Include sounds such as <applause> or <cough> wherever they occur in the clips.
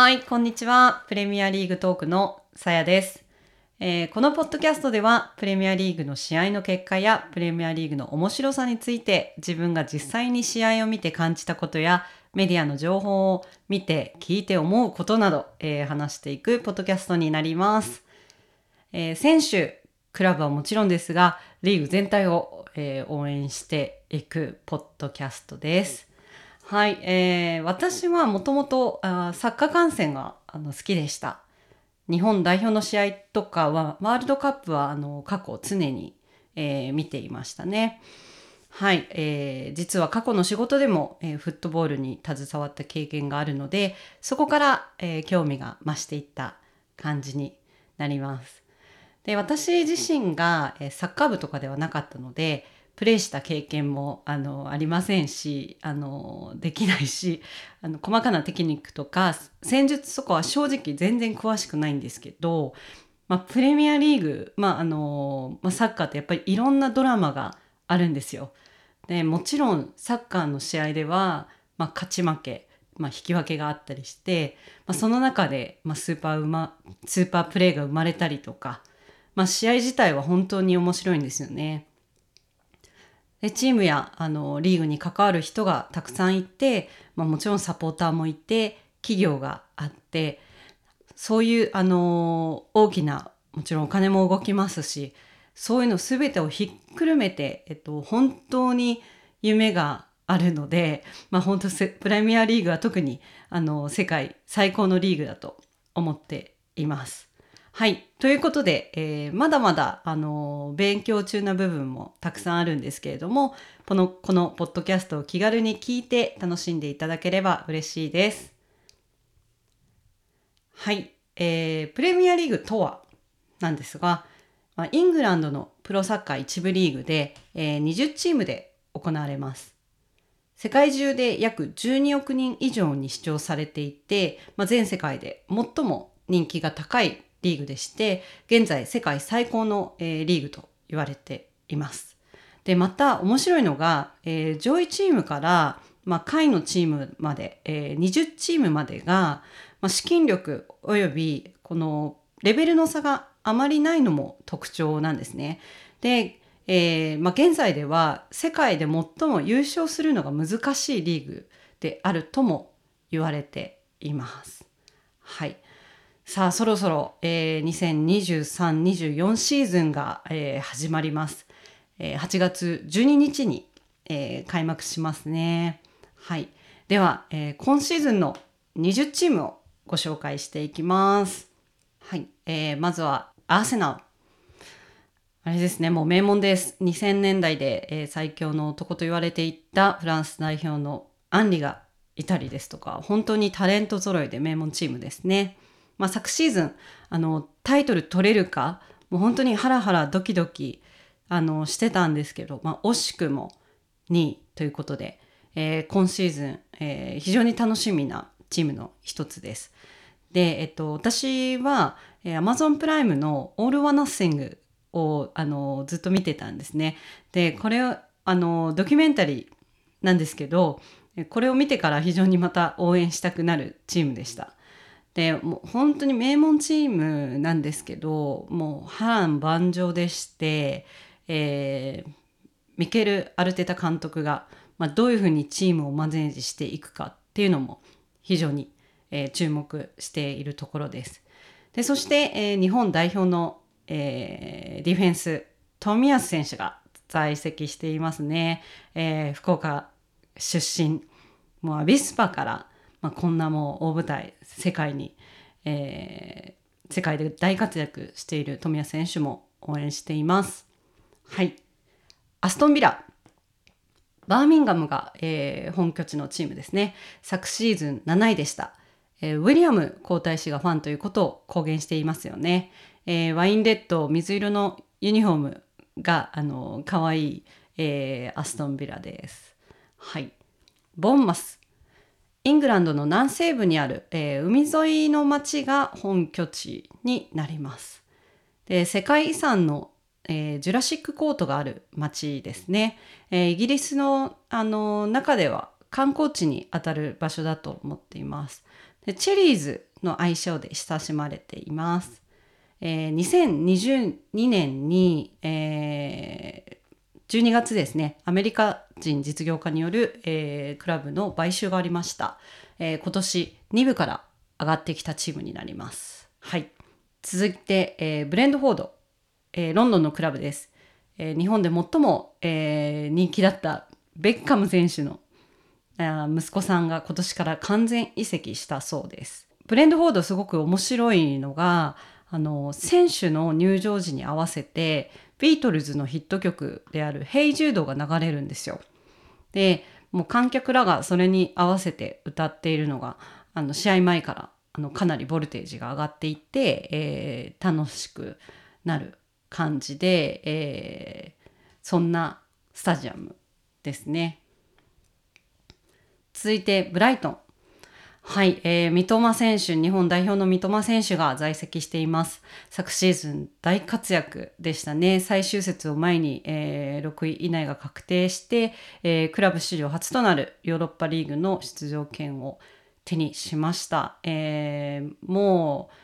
はい、こんにちは。プレミアリーグトークのさやです、えーこのポッドキャストでは、プレミアリーグの試合の結果や、プレミアリーグの面白さについて、自分が実際に試合を見て感じたことや、メディアの情報を見て、聞いて思うことなど、えー話していくポッドキャストになります。えー選手、クラブはもちろんですが、リーグ全体を、えー応援していくポッドキャストです。はい、えー私はもともとサッカー観戦があの好きでした。日本代表の試合とかは、ワールドカップはあの過去常に、えー見ていましたね。はい、えー実は過去の仕事でも、えーフットボールに携わった経験があるので、そこから、えー興味が増していった感じになります。で私自身が、えーサッカー部とかではなかったのでプレーした経験もあのありませんしあのできないしあの細かなテクニックとか戦術とかは正直全然詳しくないんですけど、まあ、プレミアリーグ、まああのまあ、サッカーってやっぱりいろんなドラマがあるんですよ。でもちろんサッカーの試合では、まあ、勝ち負け、まあ、引き分けがあったりして、まあ、その中で、まあ、スーパーうまスーパープレーが生まれたりとか、まあ、試合自体は本当に面白いんですよね。でチームやあのリーグに関わる人がたくさんいて、まあ、もちろんサポーターもいて企業があってそういうあの大きなもちろんお金も動きますしそういうの全てをひっくるめて、えっと、本当に夢があるので、まあ、本当プレミアリーグは特にあの世界最高のリーグだと思っています。はい。ということで、えーまだまだ、あのー勉強中な部分もたくさんあるんですけれども、この、このポッドキャストを気軽に聞いて楽しんでいただければ嬉しいです。はい。えープレミアリーグとはなんですが、まあ、イングランドのプロサッカー一部リーグで、えー20チームで行われます。世界中で約12億人以上に視聴されていて、まあ、全世界で最も人気が高いリーグでして、現在世界最高の、えーリーグと言われています。で、また面白いのが、えー上位チームから、まあ、下位のチームまで、えー20チームまでが、まあ、資金力およびこのレベルの差があまりないのも特徴なんですね。で、えーまあ、現在では世界で最も優勝するのが難しいリーグであるとも言われています。はい。さあ、そろそろ、えー、2023-24シーズンが、えー始まります。えー8月12日に、えー開幕しますね。はい。では、えー今シーズンの20チームをご紹介していきます。はい。えーまずは、アーセナル。あれですね、もう名門です。2000年代で、えー最強の男と言われていったフランス代表のアンリがいたりですとか、本当にタレント揃いで名門チームですね。まあ、昨シーズン、あの、タイトル取れるか、もう本当にハラハラドキドキ、あの、してたんですけど、まあ、惜しくも2位ということで、えー今シーズン、えー非常に楽しみなチームの一つです。で、えっと、私は、えー Amazon プライムの All or Nothing を、あの、ずっと見てたんですね。で、これ、あの、ドキュメンタリーなんですけど、これを見てから非常にまた応援したくなるチームでした。で、もう本当に名門チームなんですけど、もう波乱万丈でして、えーミケル・アルテタ監督が、まあ、どういうふうにチームをマネージしていくかっていうのも非常に、えー注目しているところです。でそして、えー日本代表の、えーディフェンス冨安選手が在籍していますね。えー福岡出身もうアビスパから、まあ、こんなもう大舞台世界に、えー世界で大活躍している冨安選手も応援しています。はい。アストンビラ。バーミンガムが、えー本拠地のチームですね。昨シーズン7位でした。えーウィリアム皇太子がファンということを公言していますよね。えーワインレッド水色のユニフォームがあの可愛い、えーアストンビラです。はい。ボンマス。イングランドの南西部にある、えー海沿いの町が本拠地になります。で世界遺産の、えージュラシックコートがある町ですね。えーイギリスのあの中では観光地にあたる場所だと思っています。でチェリーズの愛称で親しまれています。えー、2022年に、えー、12月ですね、アメリカ人実業家による、えー、クラブの買収がありました。えー、今年2部から上がってきたチームになります。はい。続いて、えー、ブレンドフォード、えー、ロンドンのクラブです。えー、日本で最も、えー、人気だったベッカム選手の息子さんが今年から完全移籍したそうです。ブレンドフォードすごく面白いのが、あの、選手の入場時に合わせて、ビートルズのヒット曲であるヘイジュードが流れるんですよ。で、もう観客らがそれに合わせて歌っているのが、あの、試合前からあのかなりボルテージが上がっていって、えー、楽しくなる感じで、えー、そんなスタジアムですね。続いてブライトン。はい、えー、三笘選手、日本代表の三笘選手が在籍しています。昨シーズン大活躍でしたね。最終節を前に、えー、6位以内が確定して、えー、クラブ史上初となるヨーロッパリーグの出場権を手にしました。えー、もう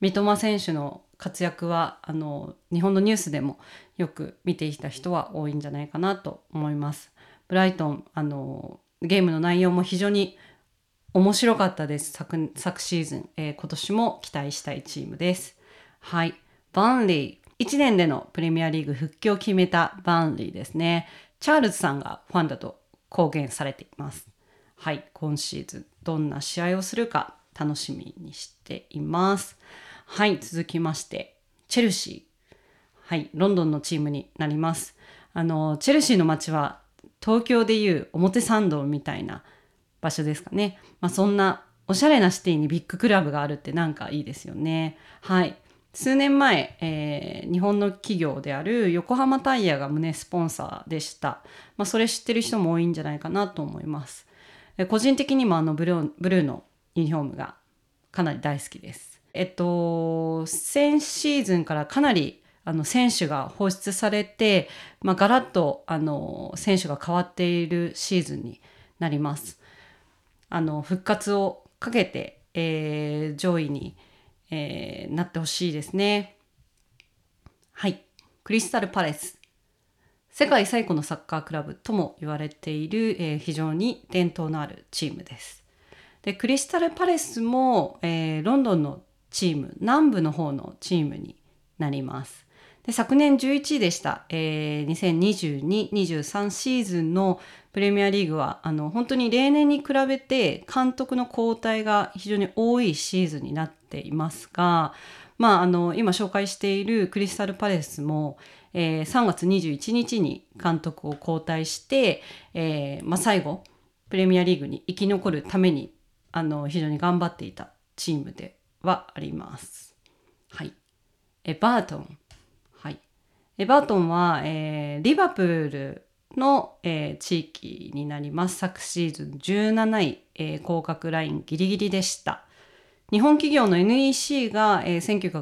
三笘選手の活躍はあの日本のニュースでもよく見ていた人は多いんじゃないかなと思います。ブライトンあのゲームの内容も非常に面白かったです昨昨シーズン、えー、今年も期待したいチームです。はい、バンリー1年でのプレミアリーグ復帰を決めたバンリーですね。チャールズさんがファンだと公言されています。はい、今シーズンどんな試合をするか楽しみにしています。はい、続きまして、チェルシー。はい、ロンドンのチームになります。あの、チェルシーの街は東京でいう表参道みたいな場所ですかね。まあ、そんなおしゃれなシティにビッグクラブがあるってなんかいいですよね。はい。数年前、えー、日本の企業である横浜タイヤが胸スポンサーでした。まあ、それ知ってる人も多いんじゃないかなと思います。個人的にもあのブルーブルーのユニフォームがかなり大好きです。えっと、先シーズンからかなりあの選手が放出されて、まあ、ガラッとあの選手が変わっているシーズンになります。あの復活をかけて、えー、上位に、えー、なってほしいですね。はい。クリスタルパレス。世界最古のサッカークラブとも言われている、えー、非常に伝統のあるチームです。でクリスタルパレスも、えー、ロンドンのチーム南部の方のチームになります。で昨年11位でした、えー、2022-23シーズンのプレミアリーグはあの本当に例年に比べて監督の交代が非常に多いシーズンになっていますが、まあ、あの今紹介しているクリスタルパレスも、えー、3月21日に監督を交代して、えーまあ、最後プレミアリーグに生き残るためにあの非常に頑張っていたチームではあります。はい、エバートン、エバートンは、えー、リバプールの、えー、地域になります。昨シーズン17位、えー、降格ラインギリギリでした。日本企業の NEC が、えー、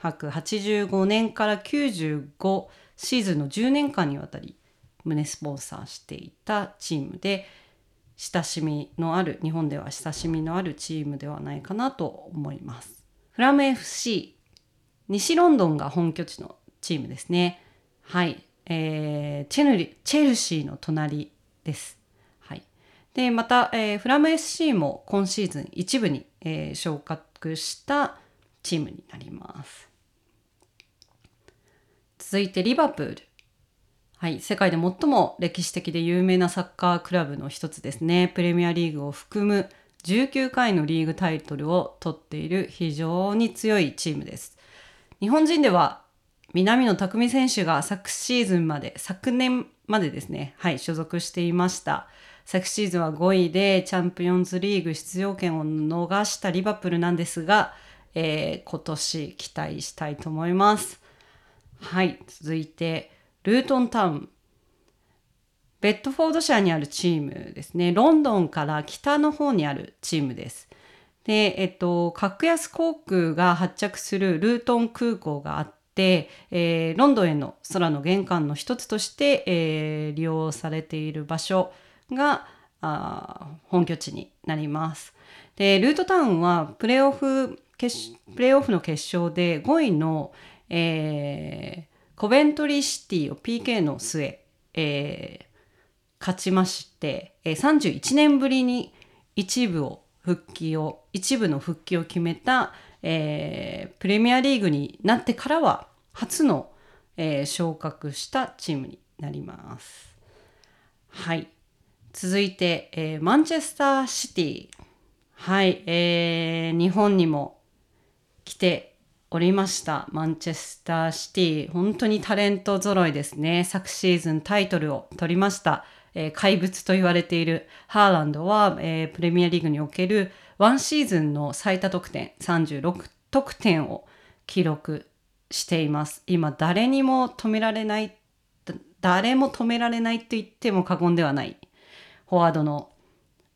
1985年から95シーズンの10年間にわたり胸スポンサーしていたチームで親しみのある日本では親しみのあるチームではないかなと思います。フラム FC 西ロンドンが本拠地のチームですね。はい、えー、チェルチェルシーの隣です。はい、でまた、えー、フラム FC も今シーズン一部に、えー、昇格したチームになります。続いてリバプール。はい、世界で最も歴史的で有名なサッカークラブの一つですね。プレミアリーグを含む19回のリーグタイトルを取っている非常に強いチームです。日本人では南野拓実選手が昨シーズンまで、昨年までですね、はい、所属していました。昨シーズンは5位でチャンピオンズリーグ出場権を逃したリバプールなんですが、えー、今年期待したいと思います。はい、続いて、ルートンタウン。ベッドフォード社にあるチームですね。ロンドンから北の方にあるチームです。で、えっと、格安航空が発着するルートン空港があって、えー、ロンドンへの空の玄関の一つとして、えー、利用されている場所が本拠地になります。でルートタウンはプレーオフプレーオフの決勝で5位の、えー、コベントリーシティを PK の末、えー、勝ちまして、えー、31年ぶりに一部を復帰を一部の復帰を決めた、えー、プレミアリーグになってからは初の、えー、昇格したチームになります。はい。続いて、えー、マンチェスターシティ。はい、えー、日本にも来ておりました。マンチェスターシティ。本当にタレント揃いですね。昨シーズンタイトルを取りました。えー、怪物と言われているハーランドは、えー、プレミアリーグにおけるワンシーズンの最多得点36得点を記録しています。今誰にも止められない誰も止められないと言っても過言ではないフォワードの、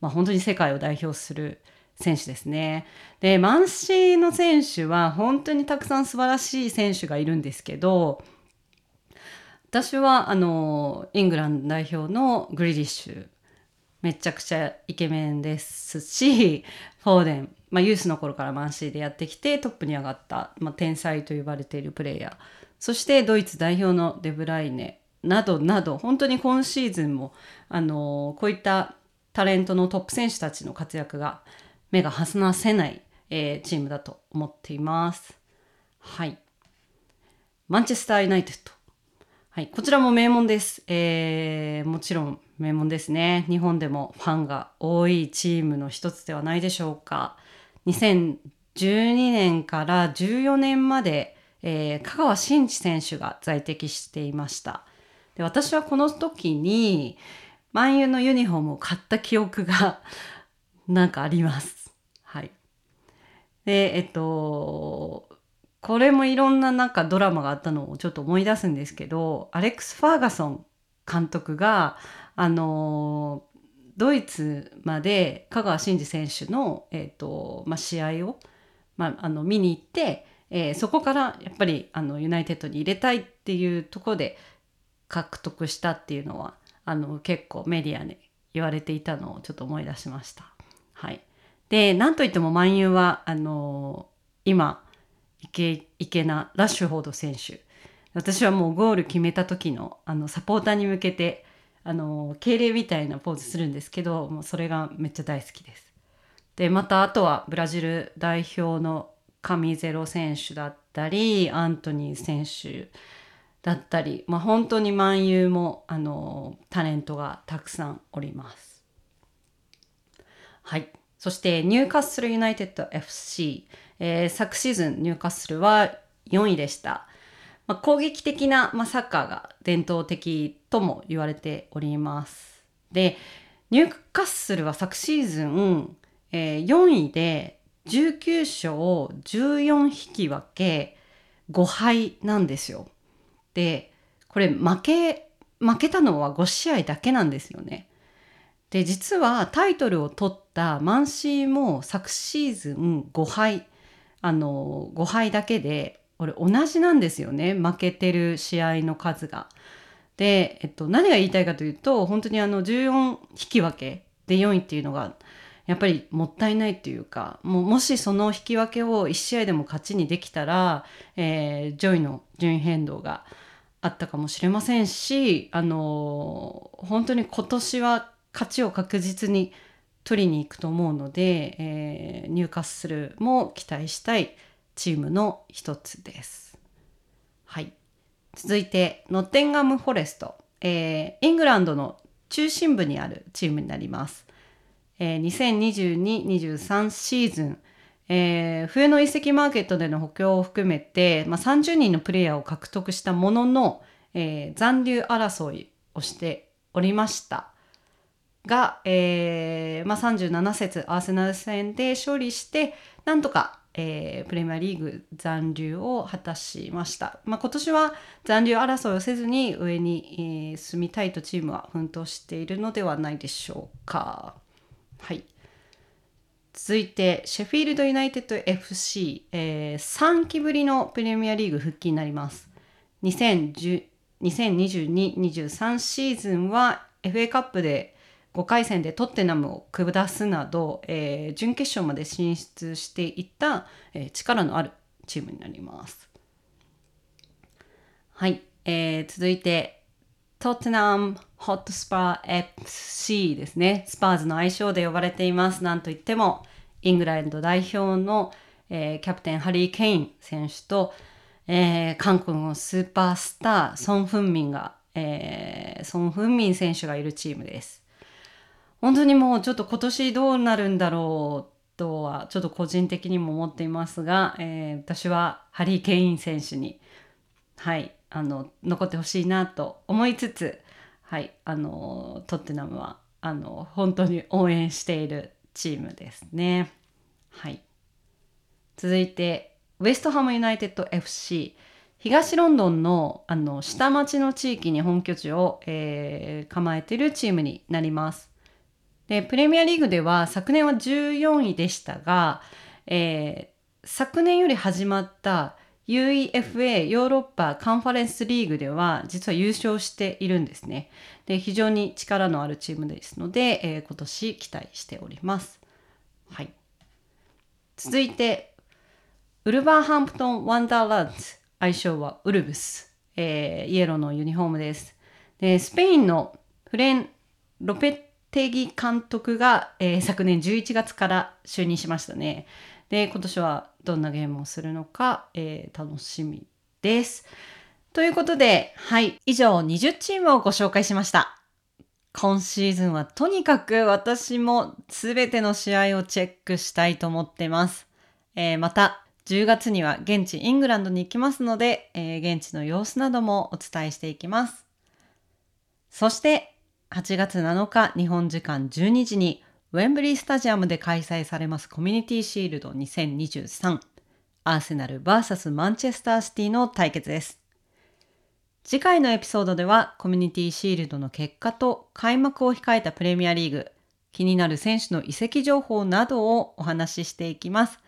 まあ、本当に世界を代表する選手ですね。でマンシーの選手は本当にたくさん素晴らしい選手がいるんですけど私はあのイングランド代表のグリリッシュめちゃくちゃイケメンですし <laughs> フォーデン、まあ、ユースの頃からマンシーでやってきてトップに上がった、まあ、天才と呼ばれているプレイヤーそしてドイツ代表のデブライネなどなど本当に今シーズンもあのこういったタレントのトップ選手たちの活躍が目が離せない、えー、チームだと思っています。はい。マンチェスター・ユナイテッド。はい、こちらも名門です。えー、もちろん名門ですね。日本でもファンが多いチームの一つではないでしょうか。2012年から14年まで、えー、香川真司選手が在籍していました。で私はこの時に万有のユニフォームを買った記憶がなんかあります。はい。で、えっと、これもいろんななんかドラマがあったのをちょっと思い出すんですけど、アレックス・ファーガソン監督が、あの、ドイツまで香川真司選手の、えっとまあ、試合を、まあ、あの見に行って、えー、そこからやっぱりあのユナイテッドに入れたいっていうところで獲得したっていうのはあの結構メディアに言われていたのをちょっと思い出しました。はい、でなんといっても万有はあの今ケイケなラッシュフォード選手私はもうゴール決めた時のあのサポーターに向けてあの敬礼みたいなポーズするんですけどもうそれがめっちゃ大好きです。でまたあとはブラジル代表のカゼミーロ選手だったりアントニー選手だったり、まあ、本当に万有もあのタレントがたくさんおります。はい。そしてニューカッスルユナイテッド FC、えー、昨シーズンニューカッスルは4位でした。まあ、攻撃的な、まあ、サッカーが伝統的とも言われております。で、ニューカッスルは昨シーズン、えー、4位で19勝14引き分け5敗なんですよ。でこれ負け負けたのは5試合だけなんですよね。で実はタイトルを取ったマンシーも昨シーズン5敗あの5敗だけでこれ同じなんですよね負けてる試合の数が。で、えっと、何が言いたいかというと本当にあの14引き分けで4位っていうのがやっぱりもったいないっていうかもうもしその引き分けを1試合でも勝ちにできたら、えー、上位の順位変動があったかもしれませんし、あの本当に今年は勝ちを確実に取りに行くと思うので、えー、入荷するも期待したいチームの一つです。はい。続いて、ノッテンガム・フォレスト。えー、イングランドの中心部にあるチームになります。えー、2022-23シーズン、えー、冬の移籍マーケットでの補強を含めて、まあ、30人のプレイヤーを獲得したものの、えー、残留争いをしておりましたが、えーまあ、37節アーセナル戦で勝利してなんとか、えー、プレミアリーグ残留を果たしました、まあ、今年は残留争いをせずに上に、えー、進みたいとチームは奮闘しているのではないでしょうか。はい。続いて、シェフィールドユナイテッド FC、えー、3期ぶりのプレミアリーグ復帰になります。2022-23シーズンは FA カップで5回戦でトッテナムを下すなど、えー、準決勝まで進出していった、えー、力のあるチームになります。はい、えー、続いてトッテナムホットスパー FC ですね。スパーズの愛称で呼ばれています。なんといってもイングランド代表の、えー、キャプテンハリー・ケイン選手と、えー、韓国のスーパースターソン・フンミンが、えー、ソン・フンミン選手がいるチームです。本当にもうちょっと今年どうなるんだろうとはちょっと個人的にも思っていますが、えー、私はハリー・ケイン選手にはいあの残ってほしいなと思いつつはいあのトッテナムはあの本当に応援しているチームですね。はい。続いて、ウェストハムユナイテッド FC。東ロンドンのあの下町の地域に本拠地を、えー、構えているチームになります。で、プレミアリーグでは昨年は14位でしたが、えー、昨年より始まった UEFA ヨーロッパカンファレンスリーグでは実は優勝しているんですね。で非常に力のあるチームですので、えー、今年期待しております。はい、続いてウルバーハンプトン・ワンダーランズ愛称はウルブス、えー、イエローのユニフォームです。でスペインのフレン・ロペッテギ監督が、えー、昨年11月から就任しましたね。で今年はどんなゲームをするのか、えー、楽しみです。ということで、はい、以上20チームをご紹介しました。今シーズンはとにかく私も全ての試合をチェックしたいと思ってます。えー、また10月には現地イングランドに行きますので、えー、現地の様子などもお伝えしていきます。そして8月7日日本時間12時にウェンブリースタジアムで開催されますコミュニティシールド2023アーセナル VS マンチェスターシティの対決です。次回のエピソードではコミュニティシールドの結果と開幕を控えたプレミアリーグ、気になる選手の移籍情報などをお話ししていきます。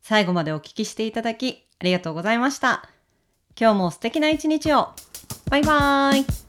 最後までお聞きしていただきありがとうございました。今日も素敵な一日を。バイバーイ。